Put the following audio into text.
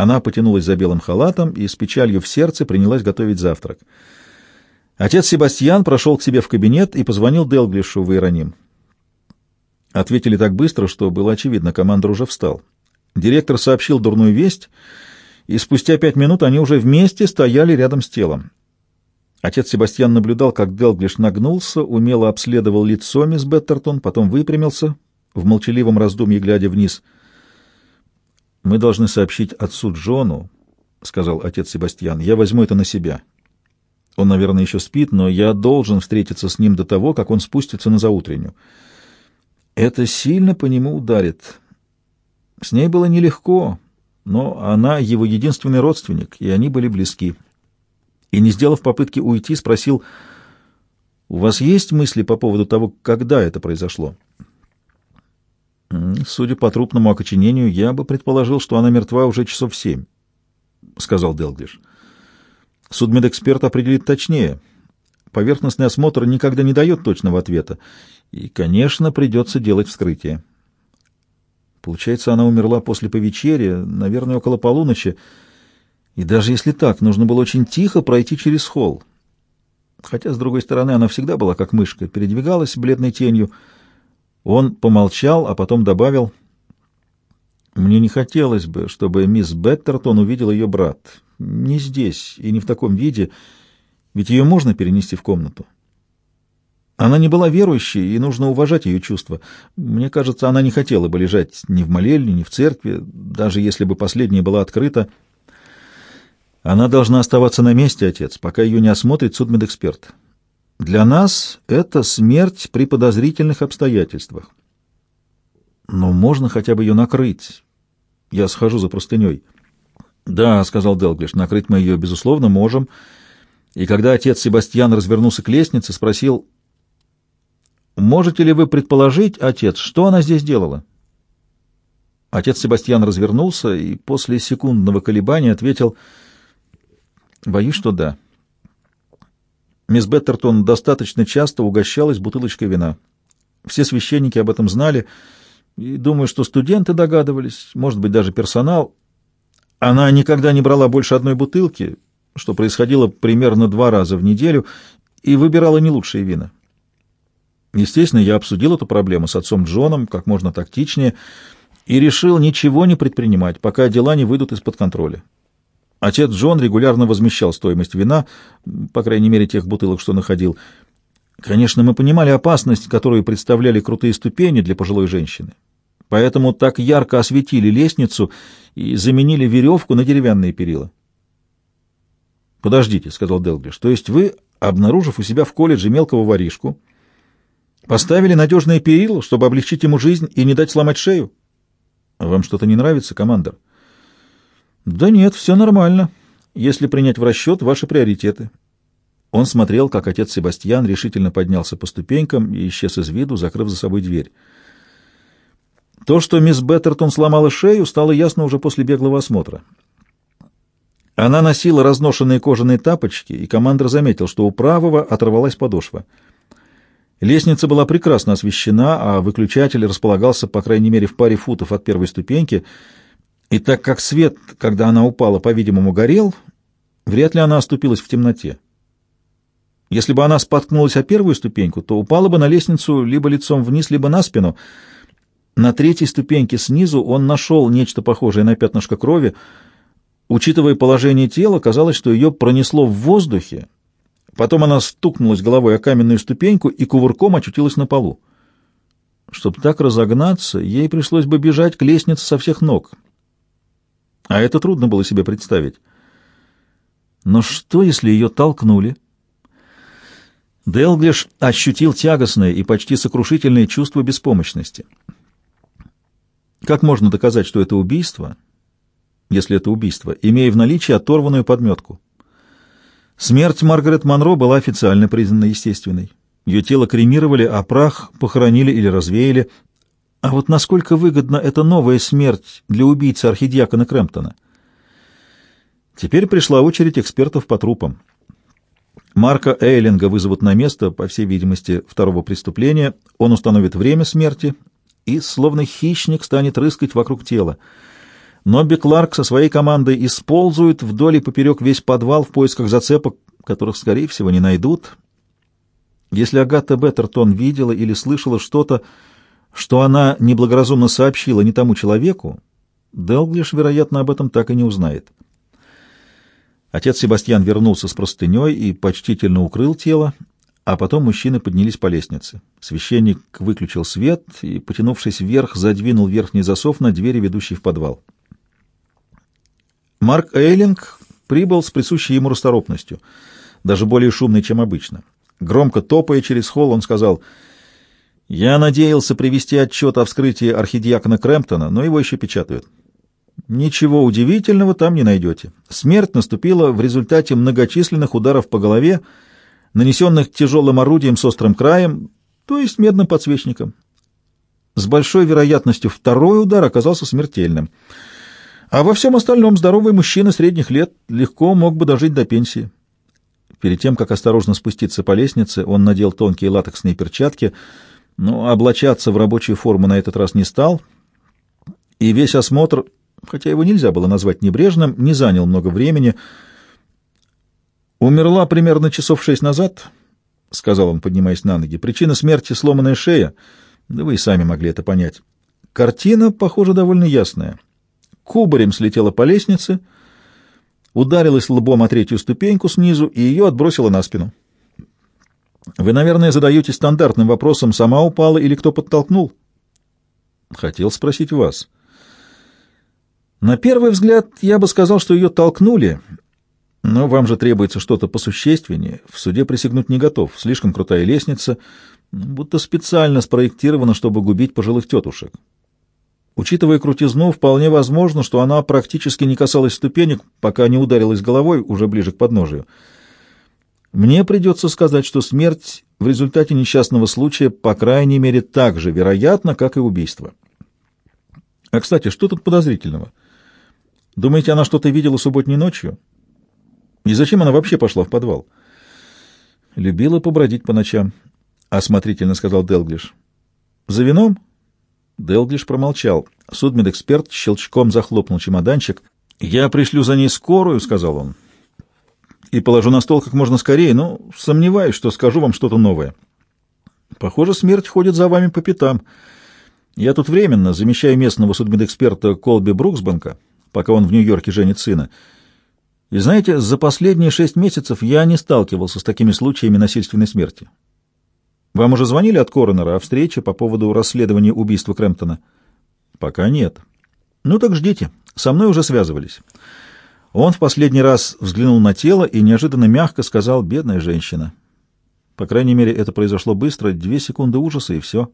Она потянулась за белым халатом и с печалью в сердце принялась готовить завтрак. Отец Себастьян прошел к себе в кабинет и позвонил Делглишу в Иероним. Ответили так быстро, что было очевидно, командор уже встал. Директор сообщил дурную весть, и спустя пять минут они уже вместе стояли рядом с телом. Отец Себастьян наблюдал, как Делглиш нагнулся, умело обследовал лицо мисс Беттертон, потом выпрямился, в молчаливом раздумье глядя вниз. «Мы должны сообщить отцу Джону», — сказал отец Себастьян. «Я возьму это на себя. Он, наверное, еще спит, но я должен встретиться с ним до того, как он спустится на заутреннюю. Это сильно по нему ударит. С ней было нелегко, но она его единственный родственник, и они были близки. И, не сделав попытки уйти, спросил, «У вас есть мысли по поводу того, когда это произошло?» «Судя по трупному окоченению, я бы предположил, что она мертва уже часов семь», — сказал Делглиш. «Судмедэксперт определит точнее. Поверхностный осмотр никогда не дает точного ответа, и, конечно, придется делать вскрытие». Получается, она умерла после повечерия, наверное, около полуночи. И даже если так, нужно было очень тихо пройти через холл. Хотя, с другой стороны, она всегда была как мышка, передвигалась бледной тенью. Он помолчал, а потом добавил, «Мне не хотелось бы, чтобы мисс Беттертон увидел ее брат. Не здесь и не в таком виде, ведь ее можно перенести в комнату». Она не была верующей, и нужно уважать ее чувства. Мне кажется, она не хотела бы лежать ни в молельне, ни в церкви, даже если бы последняя была открыта. Она должна оставаться на месте, отец, пока ее не осмотрит судмедэксперт. Для нас это смерть при подозрительных обстоятельствах. Но можно хотя бы ее накрыть. Я схожу за простыней. Да, — сказал Делглиш, — накрыть мы ее, безусловно, можем. И когда отец Себастьян развернулся к лестнице, спросил, Можете ли вы предположить, отец, что она здесь делала? Отец Себастьян развернулся и после секундного колебания ответил, «Боюсь, что да». Мисс Беттертон достаточно часто угощалась бутылочкой вина. Все священники об этом знали, и думаю, что студенты догадывались, может быть, даже персонал. Она никогда не брала больше одной бутылки, что происходило примерно два раза в неделю, и выбирала не лучшие вина. Естественно, я обсудил эту проблему с отцом Джоном как можно тактичнее и решил ничего не предпринимать, пока дела не выйдут из-под контроля. Отец Джон регулярно возмещал стоимость вина, по крайней мере, тех бутылок, что находил. Конечно, мы понимали опасность, которую представляли крутые ступени для пожилой женщины. Поэтому так ярко осветили лестницу и заменили веревку на деревянные перила. «Подождите», — сказал Делглиш, — «то есть вы, обнаружив у себя в колледже мелкого воришку, Поставили надежное перила, чтобы облегчить ему жизнь и не дать сломать шею. Вам что-то не нравится, командор? Да нет, все нормально, если принять в расчет ваши приоритеты. Он смотрел, как отец Себастьян решительно поднялся по ступенькам и исчез из виду, закрыв за собой дверь. То, что мисс Беттертон сломала шею, стало ясно уже после беглого осмотра. Она носила разношенные кожаные тапочки, и командор заметил, что у правого оторвалась подошва — Лестница была прекрасно освещена, а выключатель располагался, по крайней мере, в паре футов от первой ступеньки, и так как свет, когда она упала, по-видимому, горел, вряд ли она оступилась в темноте. Если бы она споткнулась о первую ступеньку, то упала бы на лестницу либо лицом вниз, либо на спину. На третьей ступеньке снизу он нашел нечто похожее на пятнышко крови. Учитывая положение тела, казалось, что ее пронесло в воздухе, Потом она стукнулась головой о каменную ступеньку и кувырком очутилась на полу. Чтобы так разогнаться, ей пришлось бы бежать к лестнице со всех ног. А это трудно было себе представить. Но что, если ее толкнули? Делглиш ощутил тягостное и почти сокрушительное чувство беспомощности. Как можно доказать, что это убийство, если это убийство, имея в наличии оторванную подметку? Смерть Маргарет Монро была официально признана естественной. Ее тело кремировали, а прах похоронили или развеяли. А вот насколько выгодна эта новая смерть для убийцы архидиакона Крэмптона? Теперь пришла очередь экспертов по трупам. Марка Эйлинга вызовут на место, по всей видимости, второго преступления. Он установит время смерти и, словно хищник, станет рыскать вокруг тела. Нобби Кларк со своей командой использует вдоль и поперек весь подвал в поисках зацепок, которых, скорее всего, не найдут. Если Агата Беттертон видела или слышала что-то, что она неблагоразумно сообщила не тому человеку, Делглиш, вероятно, об этом так и не узнает. Отец Себастьян вернулся с простыней и почтительно укрыл тело, а потом мужчины поднялись по лестнице. Священник выключил свет и, потянувшись вверх, задвинул верхний засов на двери, ведущей в подвал. Марк Эйлинг прибыл с присущей ему расторопностью, даже более шумной, чем обычно. Громко топая через холл, он сказал, «Я надеялся привести отчет о вскрытии архидиакона Крэмптона, но его еще печатают. Ничего удивительного там не найдете. Смерть наступила в результате многочисленных ударов по голове, нанесенных тяжелым орудием с острым краем, то есть медным подсвечником. С большой вероятностью второй удар оказался смертельным. А во всем остальном здоровый мужчина средних лет легко мог бы дожить до пенсии. Перед тем, как осторожно спуститься по лестнице, он надел тонкие латексные перчатки, но облачаться в рабочую форму на этот раз не стал, и весь осмотр, хотя его нельзя было назвать небрежным, не занял много времени, «Умерла примерно часов шесть назад», — сказал он, поднимаясь на ноги. «Причина смерти — сломанная шея. Да вы и сами могли это понять. Картина, похоже, довольно ясная. Кубарем слетела по лестнице, ударилась лбом о третью ступеньку снизу и ее отбросила на спину. Вы, наверное, задаете стандартным вопросом, сама упала или кто подтолкнул?» «Хотел спросить вас». На первый взгляд я бы сказал, что ее толкнули, но вам же требуется что-то посущественнее. В суде присягнуть не готов. Слишком крутая лестница, будто специально спроектирована, чтобы губить пожилых тетушек. Учитывая крутизну, вполне возможно, что она практически не касалась ступенек, пока не ударилась головой уже ближе к подножию. Мне придется сказать, что смерть в результате несчастного случая, по крайней мере, так же вероятна, как и убийство. А, кстати, что тут подозрительного? Думаете, она что-то видела субботней ночью? И зачем она вообще пошла в подвал? Любила побродить по ночам, — осмотрительно сказал Делглиш. За вином? Делглиш промолчал. Судмедэксперт щелчком захлопнул чемоданчик. «Я пришлю за ней скорую», — сказал он, — «и положу на стол как можно скорее, но сомневаюсь, что скажу вам что-то новое. Похоже, смерть ходит за вами по пятам. Я тут временно замещаю местного судмедэксперта Колби Бруксбанка, пока он в Нью-Йорке женит сына, — и знаете, за последние шесть месяцев я не сталкивался с такими случаями насильственной смерти. Вам уже звонили от коронера о встрече по поводу расследования убийства Крэмптона? Пока нет. Ну так ждите. Со мной уже связывались. Он в последний раз взглянул на тело и неожиданно мягко сказал «бедная женщина». По крайней мере, это произошло быстро, две секунды ужаса и все.